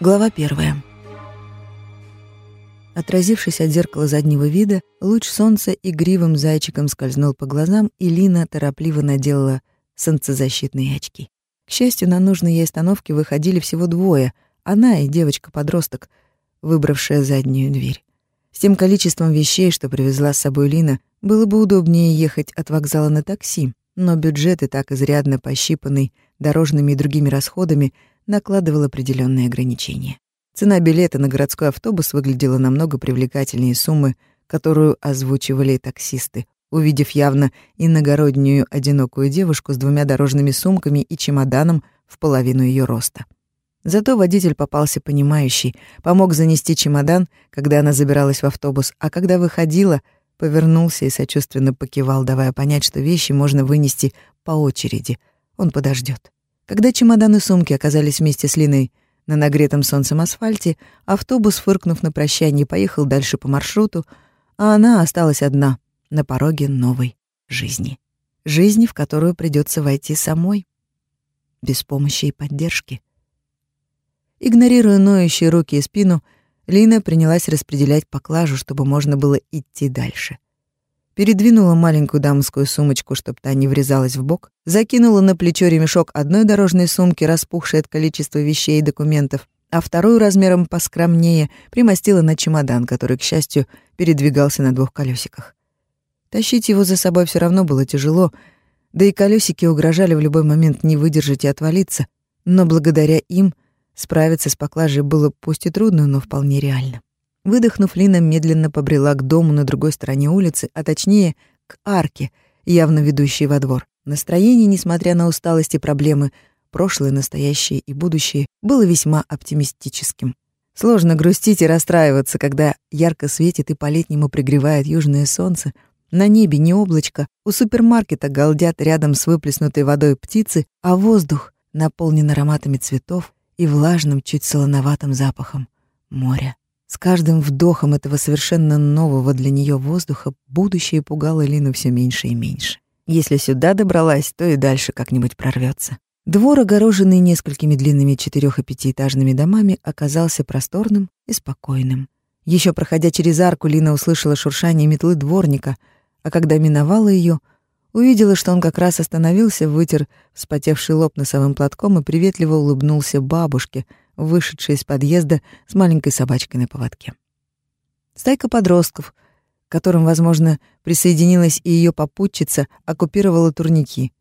Глава первая. Отразившись от зеркала заднего вида, луч солнца игривым зайчиком скользнул по глазам, и Лина торопливо наделала солнцезащитные очки. К счастью, на нужной ей остановке выходили всего двое — она и девочка-подросток, выбравшая заднюю дверь. С тем количеством вещей, что привезла с собой Лина, было бы удобнее ехать от вокзала на такси, но бюджет и так изрядно пощипанный дорожными и другими расходами накладывал определенные ограничения. Цена билета на городской автобус выглядела намного привлекательнее суммы, которую озвучивали таксисты, увидев явно иногороднюю одинокую девушку с двумя дорожными сумками и чемоданом в половину ее роста. Зато водитель попался понимающий, помог занести чемодан, когда она забиралась в автобус, а когда выходила, повернулся и сочувственно покивал, давая понять, что вещи можно вынести по очереди. Он подождет. Когда чемодан и сумки оказались вместе с Линой на нагретом солнцем асфальте, автобус, фыркнув на прощание, поехал дальше по маршруту, а она осталась одна на пороге новой жизни. Жизни, в которую придется войти самой, без помощи и поддержки. Игнорируя ноющие руки и спину, Лина принялась распределять поклажу, чтобы можно было идти дальше. Передвинула маленькую дамскую сумочку, чтобы та не врезалась в бок, закинула на плечо ремешок одной дорожной сумки, распухшей от количества вещей и документов, а вторую размером поскромнее примостила на чемодан, который, к счастью, передвигался на двух колесиках. Тащить его за собой все равно было тяжело, да и колесики угрожали в любой момент не выдержать и отвалиться, но благодаря им — Справиться с поклажей было пусть и трудно, но вполне реально. Выдохнув, Лина медленно побрела к дому на другой стороне улицы, а точнее, к арке, явно ведущей во двор. Настроение, несмотря на усталость и проблемы, прошлое, настоящее и будущее, было весьма оптимистическим. Сложно грустить и расстраиваться, когда ярко светит и по-летнему пригревает южное солнце, на небе не облачко, у супермаркета галдят рядом с выплеснутой водой птицы, а воздух наполнен ароматами цветов, и влажным, чуть солоноватым запахом моря. С каждым вдохом этого совершенно нового для нее воздуха будущее пугало Лину все меньше и меньше. Если сюда добралась, то и дальше как-нибудь прорвется. Двор, огороженный несколькими длинными четырех- и пятиэтажными домами, оказался просторным и спокойным. Еще проходя через арку, Лина услышала шуршание метлы дворника, а когда миновала ее, Увидела, что он как раз остановился, вытер вспотевший лоб носовым платком и приветливо улыбнулся бабушке, вышедшей из подъезда с маленькой собачкой на поводке. Стайка подростков, к которым, возможно, присоединилась и ее попутчица, оккупировала турники.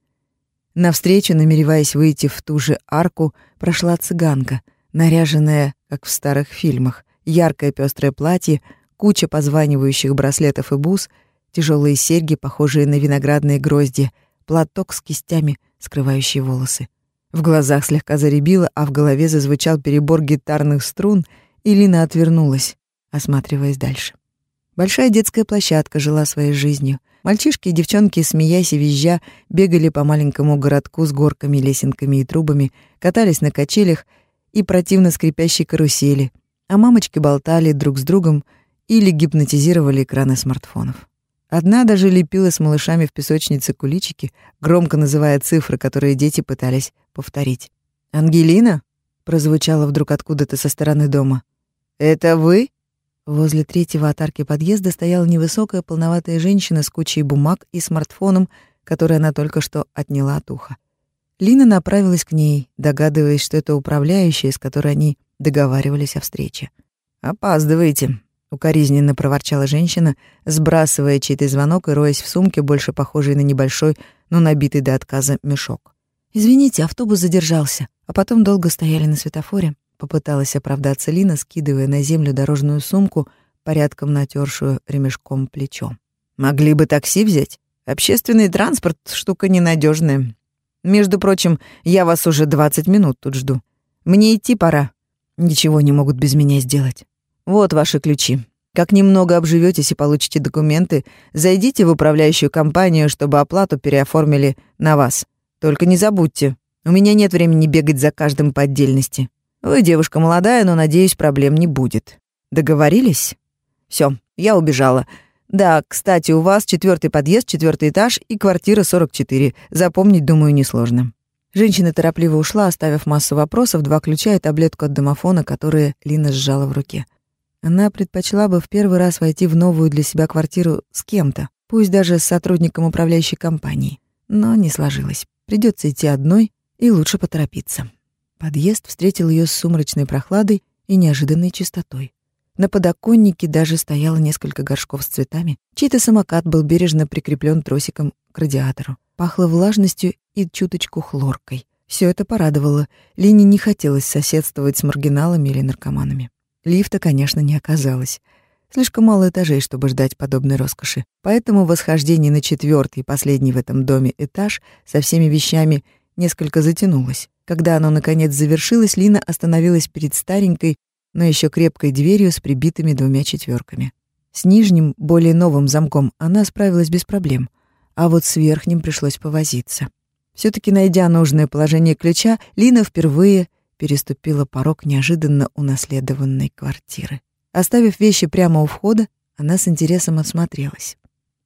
Навстречу, намереваясь выйти в ту же арку, прошла цыганка, наряженная, как в старых фильмах, яркое пестрое платье, куча позванивающих браслетов и бус — тяжелые серьги, похожие на виноградные грозди, платок с кистями, скрывающий волосы. В глазах слегка заребило, а в голове зазвучал перебор гитарных струн, и Лина отвернулась, осматриваясь дальше. Большая детская площадка жила своей жизнью. Мальчишки и девчонки, смеясь и визжа, бегали по маленькому городку с горками, лесенками и трубами, катались на качелях и противно скрипящей карусели, а мамочки болтали друг с другом или гипнотизировали экраны смартфонов. Одна даже лепила с малышами в песочнице куличики, громко называя цифры, которые дети пытались повторить. «Ангелина?» — прозвучало вдруг откуда-то со стороны дома. «Это вы?» Возле третьего от арки подъезда стояла невысокая полноватая женщина с кучей бумаг и смартфоном, который она только что отняла от уха. Лина направилась к ней, догадываясь, что это управляющая, с которой они договаривались о встрече. «Опаздываете», укоризненно проворчала женщина, сбрасывая чей-то звонок и роясь в сумке, больше похожей на небольшой, но набитый до отказа мешок. «Извините, автобус задержался, а потом долго стояли на светофоре», — попыталась оправдаться Лина, скидывая на землю дорожную сумку, порядком натершую ремешком плечо. «Могли бы такси взять? Общественный транспорт — штука ненадежная. Между прочим, я вас уже 20 минут тут жду. Мне идти пора. Ничего не могут без меня сделать». Вот ваши ключи. Как немного обживетесь и получите документы, зайдите в управляющую компанию, чтобы оплату переоформили на вас. Только не забудьте, у меня нет времени бегать за каждым по отдельности. Вы девушка молодая, но, надеюсь, проблем не будет. Договорились? Все, я убежала. Да, кстати, у вас четвертый подъезд, четвертый этаж и квартира 44. Запомнить, думаю, несложно. Женщина торопливо ушла, оставив массу вопросов, два ключа и таблетку от домофона, которые Лина сжала в руке. Она предпочла бы в первый раз войти в новую для себя квартиру с кем-то, пусть даже с сотрудником управляющей компании. Но не сложилось. Придется идти одной, и лучше поторопиться. Подъезд встретил ее с сумрачной прохладой и неожиданной чистотой. На подоконнике даже стояло несколько горшков с цветами. Чей-то самокат был бережно прикреплен тросиком к радиатору. Пахло влажностью и чуточку хлоркой. Все это порадовало. Лине не хотелось соседствовать с маргиналами или наркоманами. Лифта, конечно, не оказалось. Слишком мало этажей, чтобы ждать подобной роскоши. Поэтому восхождение на четвертый, последний в этом доме этаж со всеми вещами несколько затянулось. Когда оно, наконец, завершилось, Лина остановилась перед старенькой, но еще крепкой дверью с прибитыми двумя четверками. С нижним, более новым замком она справилась без проблем, а вот с верхним пришлось повозиться. все таки найдя нужное положение ключа, Лина впервые переступила порог неожиданно унаследованной квартиры. Оставив вещи прямо у входа, она с интересом осмотрелась.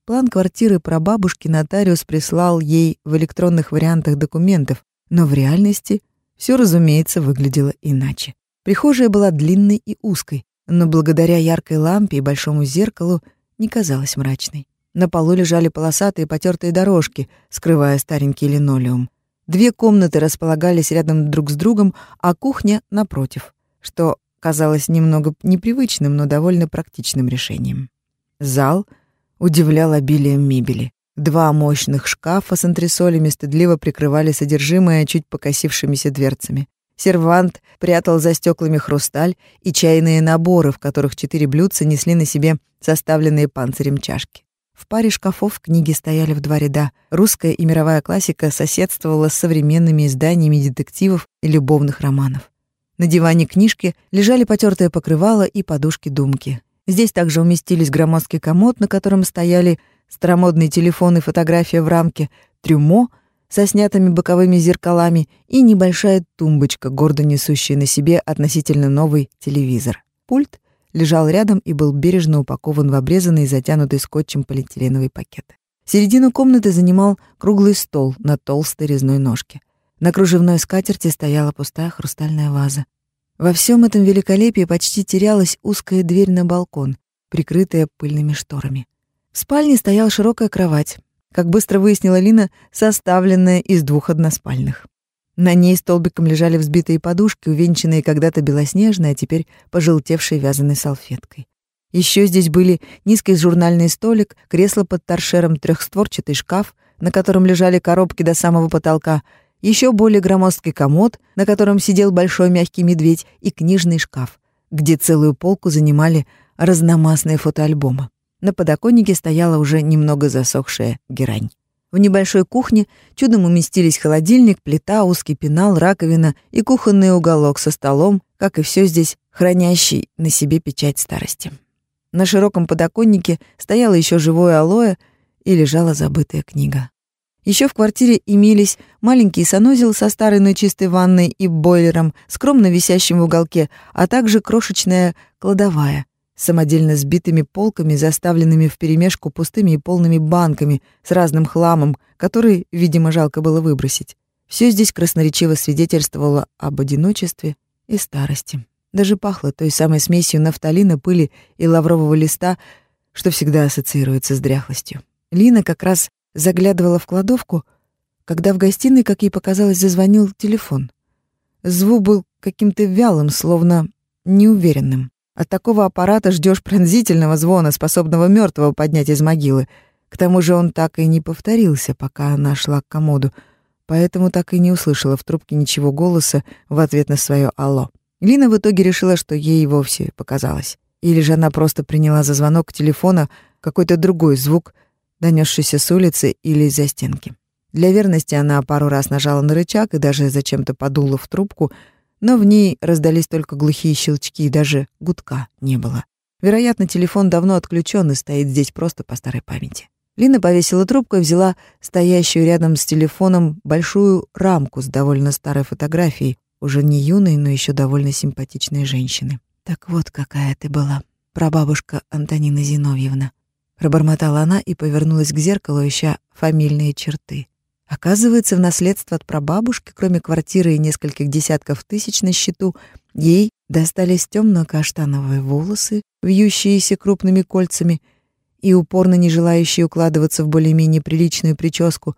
План квартиры прабабушки нотариус прислал ей в электронных вариантах документов, но в реальности все, разумеется, выглядело иначе. Прихожая была длинной и узкой, но благодаря яркой лампе и большому зеркалу не казалась мрачной. На полу лежали полосатые потертые дорожки, скрывая старенький линолеум. Две комнаты располагались рядом друг с другом, а кухня — напротив, что казалось немного непривычным, но довольно практичным решением. Зал удивлял обилием мебели. Два мощных шкафа с антресолями стыдливо прикрывали содержимое чуть покосившимися дверцами. Сервант прятал за стеклами хрусталь и чайные наборы, в которых четыре блюдца несли на себе составленные панцирем чашки. В паре шкафов книги стояли в два ряда. Русская и мировая классика соседствовала с современными изданиями детективов и любовных романов. На диване книжки лежали потертое покрывало и подушки-думки. Здесь также уместились громоздкий комод, на котором стояли старомодный телефон и фотография в рамке, трюмо — со снятыми боковыми зеркалами и небольшая тумбочка, гордо несущая на себе относительно новый телевизор. Пульт лежал рядом и был бережно упакован в обрезанный и затянутый скотчем полиэтиленовый пакет. Середину комнаты занимал круглый стол на толстой резной ножке. На кружевной скатерти стояла пустая хрустальная ваза. Во всем этом великолепии почти терялась узкая дверь на балкон, прикрытая пыльными шторами. В спальне стояла широкая кровать, как быстро выяснила Лина, составленная из двух односпальных. На ней столбиком лежали взбитые подушки, увенчанные когда-то белоснежной, а теперь пожелтевшей вязаной салфеткой. Еще здесь были низкий журнальный столик, кресло под торшером, трехстворчатый шкаф, на котором лежали коробки до самого потолка, еще более громоздкий комод, на котором сидел большой мягкий медведь, и книжный шкаф, где целую полку занимали разномастные фотоальбомы. На подоконнике стояла уже немного засохшая герань. В небольшой кухне чудом уместились холодильник, плита, узкий пенал, раковина и кухонный уголок со столом, как и все здесь, хранящий на себе печать старости. На широком подоконнике стояло еще живое алоэ и лежала забытая книга. Еще в квартире имелись маленький санузел со старой, но чистой ванной и бойлером, скромно висящим в уголке, а также крошечная кладовая, самодельно сбитыми полками, заставленными вперемешку пустыми и полными банками с разным хламом, который, видимо, жалко было выбросить. Все здесь красноречиво свидетельствовало об одиночестве и старости. Даже пахло той самой смесью нафталина, пыли и лаврового листа, что всегда ассоциируется с дряхлостью. Лина как раз заглядывала в кладовку, когда в гостиной, как ей показалось, зазвонил телефон. Звук был каким-то вялым, словно неуверенным. От такого аппарата ждешь пронзительного звона, способного мертвого поднять из могилы. К тому же он так и не повторился, пока она шла к комоду, поэтому так и не услышала в трубке ничего голоса в ответ на свое «Алло». Лина в итоге решила, что ей вовсе показалось. Или же она просто приняла за звонок телефона какой-то другой звук, донесшийся с улицы или из-за стенки. Для верности она пару раз нажала на рычаг и даже зачем-то подула в трубку — но в ней раздались только глухие щелчки, и даже гудка не было. Вероятно, телефон давно отключен и стоит здесь просто по старой памяти. Лина повесила трубку и взяла стоящую рядом с телефоном большую рамку с довольно старой фотографией, уже не юной, но еще довольно симпатичной женщины. «Так вот какая ты была, прабабушка Антонина Зиновьевна», пробормотала она и повернулась к зеркалу, ища фамильные черты. Оказывается, в наследство от прабабушки, кроме квартиры и нескольких десятков тысяч на счету, ей достались темно-каштановые волосы, вьющиеся крупными кольцами и упорно не желающие укладываться в более-менее приличную прическу,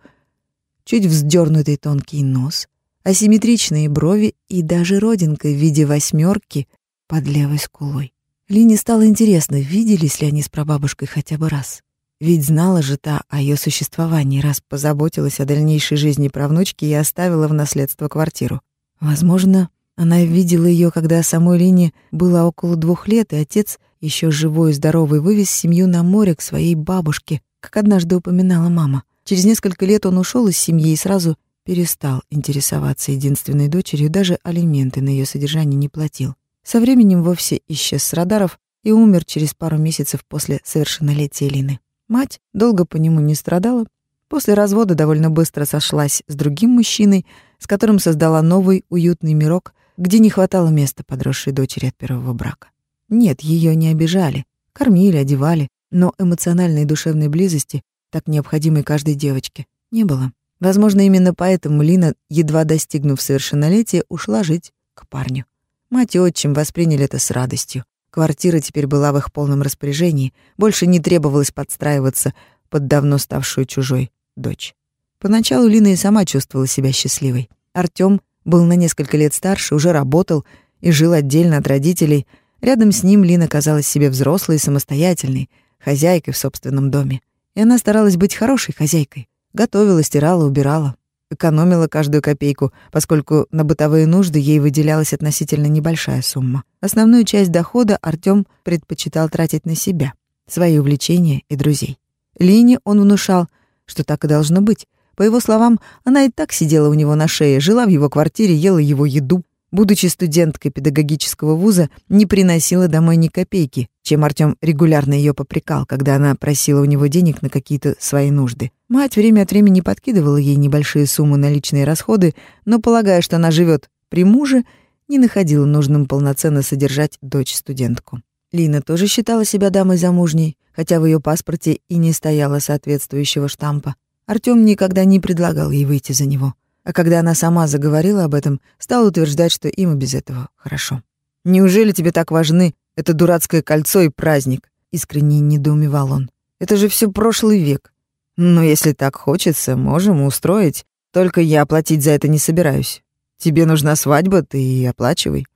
чуть вздернутый тонкий нос, асимметричные брови и даже родинка в виде восьмерки под левой скулой. Лине стало интересно, виделись ли они с прабабушкой хотя бы раз. Ведь знала же та о ее существовании, раз позаботилась о дальнейшей жизни правнучки и оставила в наследство квартиру. Возможно, она видела ее, когда самой Лине было около двух лет, и отец, еще живой и здоровый, вывез семью на море к своей бабушке, как однажды упоминала мама. Через несколько лет он ушел из семьи и сразу перестал интересоваться единственной дочерью, даже алименты на ее содержание не платил. Со временем вовсе исчез с радаров и умер через пару месяцев после совершеннолетия Лины. Мать долго по нему не страдала. После развода довольно быстро сошлась с другим мужчиной, с которым создала новый уютный мирок, где не хватало места подросшей дочери от первого брака. Нет, ее не обижали, кормили, одевали, но эмоциональной и душевной близости, так необходимой каждой девочке, не было. Возможно, именно поэтому Лина, едва достигнув совершеннолетия, ушла жить к парню. Мать и отчим восприняли это с радостью. Квартира теперь была в их полном распоряжении, больше не требовалось подстраиваться под давно ставшую чужой дочь. Поначалу Лина и сама чувствовала себя счастливой. Артём был на несколько лет старше, уже работал и жил отдельно от родителей. Рядом с ним Лина казалась себе взрослой и самостоятельной, хозяйкой в собственном доме. И она старалась быть хорошей хозяйкой. Готовила, стирала, убирала экономила каждую копейку, поскольку на бытовые нужды ей выделялась относительно небольшая сумма. Основную часть дохода Артём предпочитал тратить на себя, свои увлечения и друзей. Лине он внушал, что так и должно быть. По его словам, она и так сидела у него на шее, жила в его квартире, ела его еду, будучи студенткой педагогического вуза, не приносила домой ни копейки, чем Артём регулярно её попрекал, когда она просила у него денег на какие-то свои нужды. Мать время от времени подкидывала ей небольшие суммы на личные расходы, но, полагая, что она живёт при муже, не находила нужным полноценно содержать дочь-студентку. Лина тоже считала себя дамой замужней, хотя в её паспорте и не стояло соответствующего штампа. Артём никогда не предлагал ей выйти за него. А когда она сама заговорила об этом, стал утверждать, что им и без этого хорошо. «Неужели тебе так важны это дурацкое кольцо и праздник?» Искренне недоумевал он. «Это же все прошлый век. Но если так хочется, можем устроить. Только я оплатить за это не собираюсь. Тебе нужна свадьба, ты и оплачивай».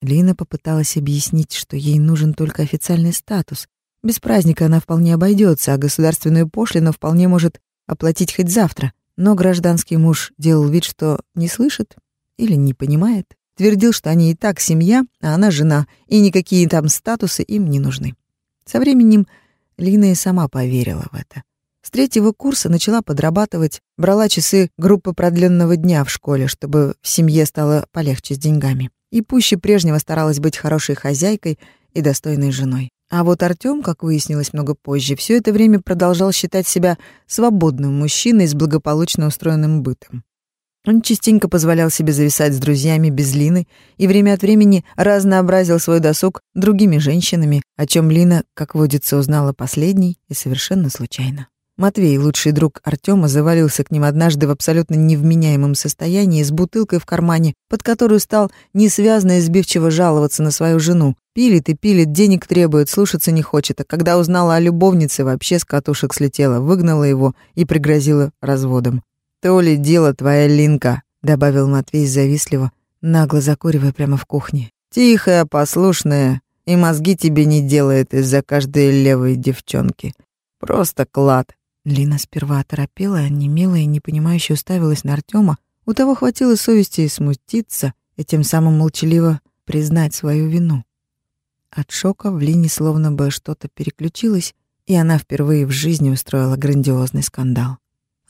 Лина попыталась объяснить, что ей нужен только официальный статус. Без праздника она вполне обойдется, а государственную пошлину вполне может оплатить хоть завтра. Но гражданский муж делал вид, что не слышит или не понимает. Твердил, что они и так семья, а она жена, и никакие там статусы им не нужны. Со временем Лина и сама поверила в это. С третьего курса начала подрабатывать, брала часы группы продленного дня в школе, чтобы в семье стало полегче с деньгами. И пуще прежнего старалась быть хорошей хозяйкой и достойной женой. А вот Артём, как выяснилось много позже, все это время продолжал считать себя свободным мужчиной с благополучно устроенным бытом. Он частенько позволял себе зависать с друзьями без Лины и время от времени разнообразил свой досуг другими женщинами, о чем Лина, как водится, узнала последней и совершенно случайно. Матвей, лучший друг Артема, завалился к ним однажды в абсолютно невменяемом состоянии с бутылкой в кармане, под которую стал несвязно и сбивчиво жаловаться на свою жену. Пилит и пилит, денег требует, слушаться не хочет, а когда узнала о любовнице, вообще с катушек слетела, выгнала его и пригрозила разводом. «То ли дело твоя Линка», — добавил Матвей завистливо, нагло закуривая прямо в кухне. «Тихая, послушная, и мозги тебе не делает из-за каждой левой девчонки. Просто клад. Лина сперва оторопела, онемела и непонимающе уставилась на Артема. У того хватило совести и смутиться, и тем самым молчаливо признать свою вину. От шока в Лине словно бы что-то переключилось, и она впервые в жизни устроила грандиозный скандал.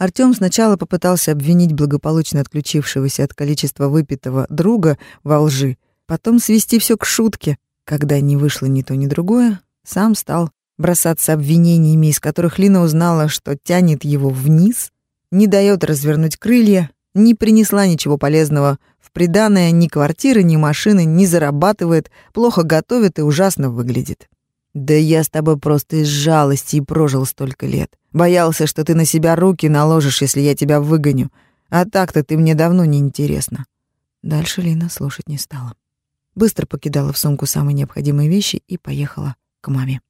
Артём сначала попытался обвинить благополучно отключившегося от количества выпитого друга во лжи, потом свести все к шутке. Когда не вышло ни то, ни другое, сам стал бросаться обвинениями, из которых Лина узнала, что тянет его вниз, не дает развернуть крылья, не принесла ничего полезного в приданое, ни квартиры, ни машины, не зарабатывает, плохо готовит и ужасно выглядит. «Да я с тобой просто из жалости и прожил столько лет. Боялся, что ты на себя руки наложишь, если я тебя выгоню. А так-то ты мне давно не интересна». Дальше Лина слушать не стала. Быстро покидала в сумку самые необходимые вещи и поехала к маме.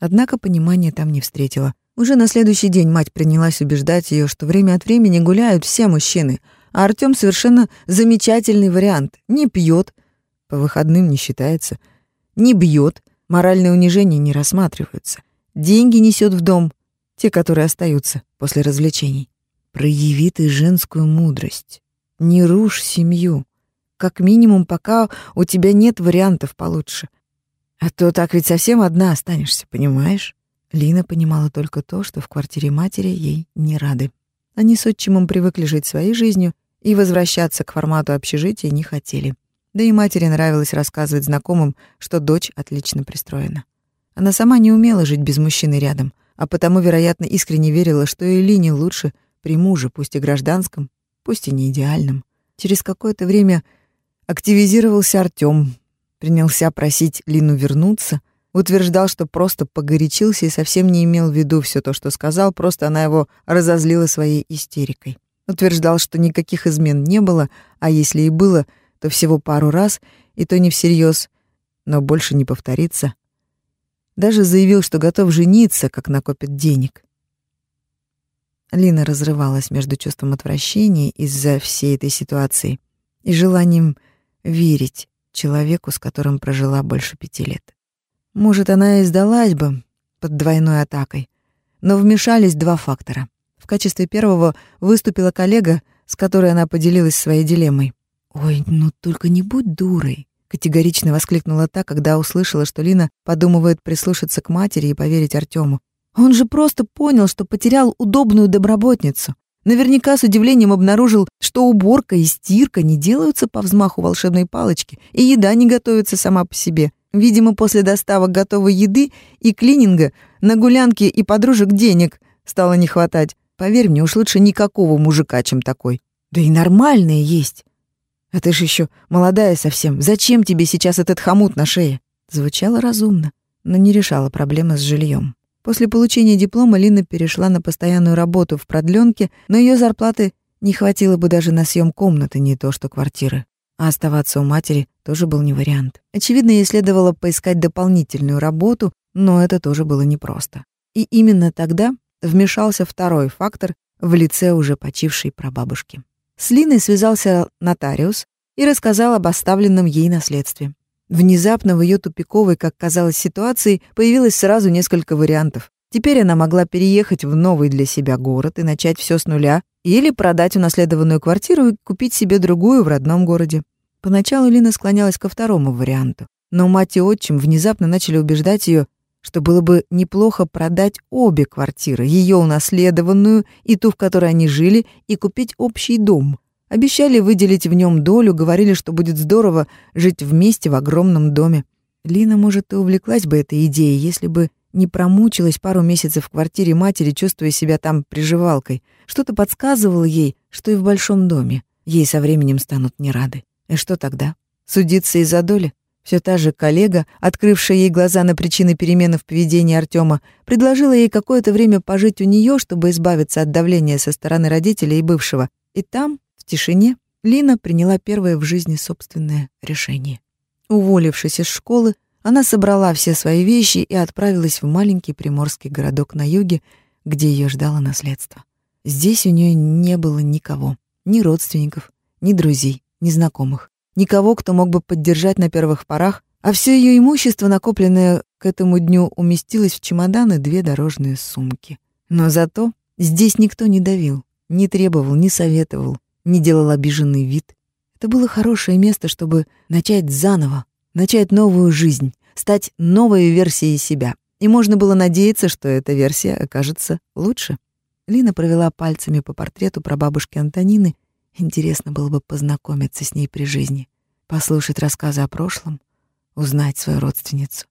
Однако понимания там не встретила. Уже на следующий день мать принялась убеждать ее, что время от времени гуляют все мужчины, а Артём совершенно замечательный вариант. Не пьет, по выходным не считается, не бьет, моральные унижения не рассматриваются, деньги несет в дом, те, которые остаются после развлечений. Прояви ты женскую мудрость. Не рушь семью. Как минимум, пока у тебя нет вариантов получше. А то так ведь совсем одна останешься, понимаешь? Лина понимала только то, что в квартире матери ей не рады. Они с отчимом привыкли жить своей жизнью и возвращаться к формату общежития не хотели. Да и матери нравилось рассказывать знакомым, что дочь отлично пристроена. Она сама не умела жить без мужчины рядом, а потому, вероятно, искренне верила, что и Лине лучше при муже, пусть и гражданском, пусть и не идеальном. Через какое-то время активизировался Артём, принялся просить Лину вернуться — Утверждал, что просто погорячился и совсем не имел в виду все то, что сказал, просто она его разозлила своей истерикой. Утверждал, что никаких измен не было, а если и было, то всего пару раз, и то не всерьез, но больше не повторится. Даже заявил, что готов жениться, как накопит денег. Лина разрывалась между чувством отвращения из-за всей этой ситуации и желанием верить человеку, с которым прожила больше пяти лет. Может, она и сдалась бы под двойной атакой, но вмешались два фактора. В качестве первого выступила коллега, с которой она поделилась своей дилеммой. «Ой, ну только не будь дурой», — категорично воскликнула та, когда услышала, что Лина подумывает прислушаться к матери и поверить Артему. «Он же просто понял, что потерял удобную домработницу. Наверняка с удивлением обнаружил, что уборка и стирка не делаются по взмаху волшебной палочки, и еда не готовится сама по себе. Видимо, после доставок готовой еды и клининга на гулянки и подружек денег стало не хватать. Поверь мне, уж лучше никакого мужика, чем такой. Да и нормальные есть. А ты ж еще молодая совсем. Зачем тебе сейчас этот хомут на шее? Звучало разумно, но не решала проблемы с жильем. После получения диплома Лина перешла на постоянную работу в продленке, но ее зарплаты не хватило бы даже на съем комнаты, не то что квартиры. А оставаться у матери тоже был не вариант. Очевидно, ей следовало поискать дополнительную работу, но это тоже было непросто. И именно тогда вмешался второй фактор в лице уже почившей прабабушки. С Линой связался нотариус и рассказал об оставленном ей наследстве. Внезапно в ее тупиковой, как казалось, ситуации появилось сразу несколько вариантов. Теперь она могла переехать в новый для себя город и начать все с нуля, или продать унаследованную квартиру и купить себе другую в родном городе. Поначалу Лина склонялась ко второму варианту, но мать и отчим внезапно начали убеждать ее, что было бы неплохо продать обе квартиры, ее унаследованную и ту, в которой они жили, и купить общий дом. Обещали выделить в нем долю, говорили, что будет здорово жить вместе в огромном доме. Лина, может, и увлеклась бы этой идеей, если бы не промучилась пару месяцев в квартире матери, чувствуя себя там приживалкой. Что-то подсказывало ей, что и в большом доме ей со временем станут не рады. И что тогда? Судиться из-за доли? Все та же коллега, открывшая ей глаза на причины перемены в поведении Артема, предложила ей какое-то время пожить у нее, чтобы избавиться от давления со стороны родителей и бывшего. И там, в тишине, Лина приняла первое в жизни собственное решение. Уволившись из школы, она собрала все свои вещи и отправилась в маленький приморский городок на юге, где ее ждало наследство. Здесь у нее не было никого, ни родственников, ни друзей, ни знакомых, никого, кто мог бы поддержать на первых порах, а все ее имущество, накопленное к этому дню, уместилось в чемоданы две дорожные сумки. Но зато здесь никто не давил, не требовал, не советовал, не делал обиженный вид. Это было хорошее место, чтобы начать заново, начать новую жизнь, стать новой версией себя. И можно было надеяться, что эта версия окажется лучше. Лина провела пальцами по портрету прабабушки Антонины. Интересно было бы познакомиться с ней при жизни, послушать рассказы о прошлом, узнать свою родственницу.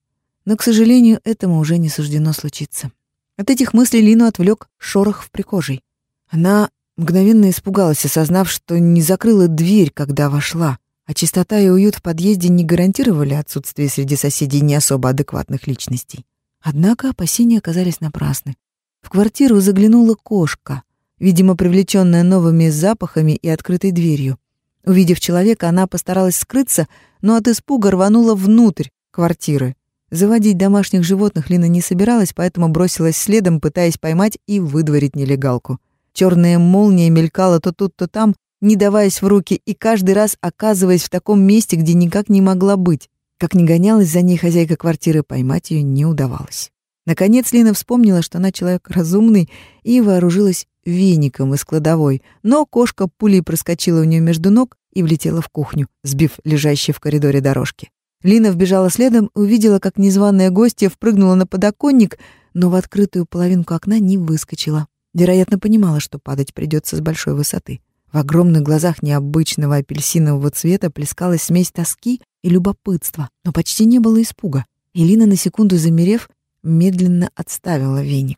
Но, к сожалению, этому уже не суждено случиться. От этих мыслей Лину отвлек шорох в прихожей. Она мгновенно испугалась, осознав, что не закрыла дверь, когда вошла. а чистота и уют в подъезде не гарантировали отсутствие среди соседей не особо адекватных личностей. Однако опасения оказались напрасны. В квартиру заглянула кошка, видимо, привлеченная новыми запахами и открытой дверью. Увидев человека, она постаралась скрыться, но от испуга рванула внутрь квартиры. Заводить домашних животных Лина не собиралась, поэтому бросилась следом, пытаясь поймать и выдворить нелегалку. Черная молния мелькала то тут, то там, не даваясь в руки, и каждый раз оказываясь в таком месте, где никак не могла быть. Как ни гонялась за ней хозяйка квартиры, поймать ее не удавалось. Наконец Лина вспомнила, что она человек разумный, и вооружилась веником из кладовой, но кошка пулей проскочила у нее между ног и влетела в кухню, сбив лежащие в коридоре дорожки. Лина вбежала следом, увидела, как незваная гостья впрыгнула на подоконник, но в открытую половинку окна не выскочила. Вероятно, понимала, что падать придется с большой высоты. В огромных глазах необычного апельсинового цвета плескалась смесь тоски и любопытства, но почти не было испуга. Элина, на секунду замерев, медленно отставила веник.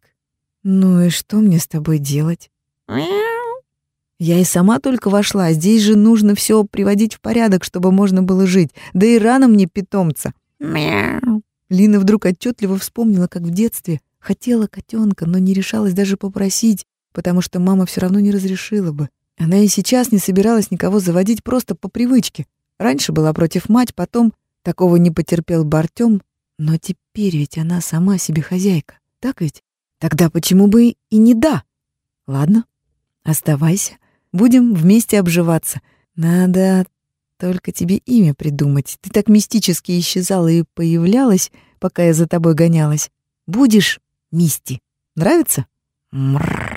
«Ну и что мне с тобой делать?» Я и сама только вошла, здесь же нужно все приводить в порядок, чтобы можно было жить, да и рано мне питомца. Мяу. Лина вдруг отчетливо вспомнила, как в детстве хотела котенка, но не решалась даже попросить, потому что мама все равно не разрешила бы. Она и сейчас не собиралась никого заводить просто по привычке. Раньше была против мать, потом такого не потерпел бы Артём, но теперь ведь она сама себе хозяйка. Так ведь? Тогда почему бы и не да? Ладно, оставайся. Будем вместе обживаться. Надо только тебе имя придумать. Ты так мистически исчезала и появлялась, пока я за тобой гонялась. Будешь Мисти. Нравится? Мрррр.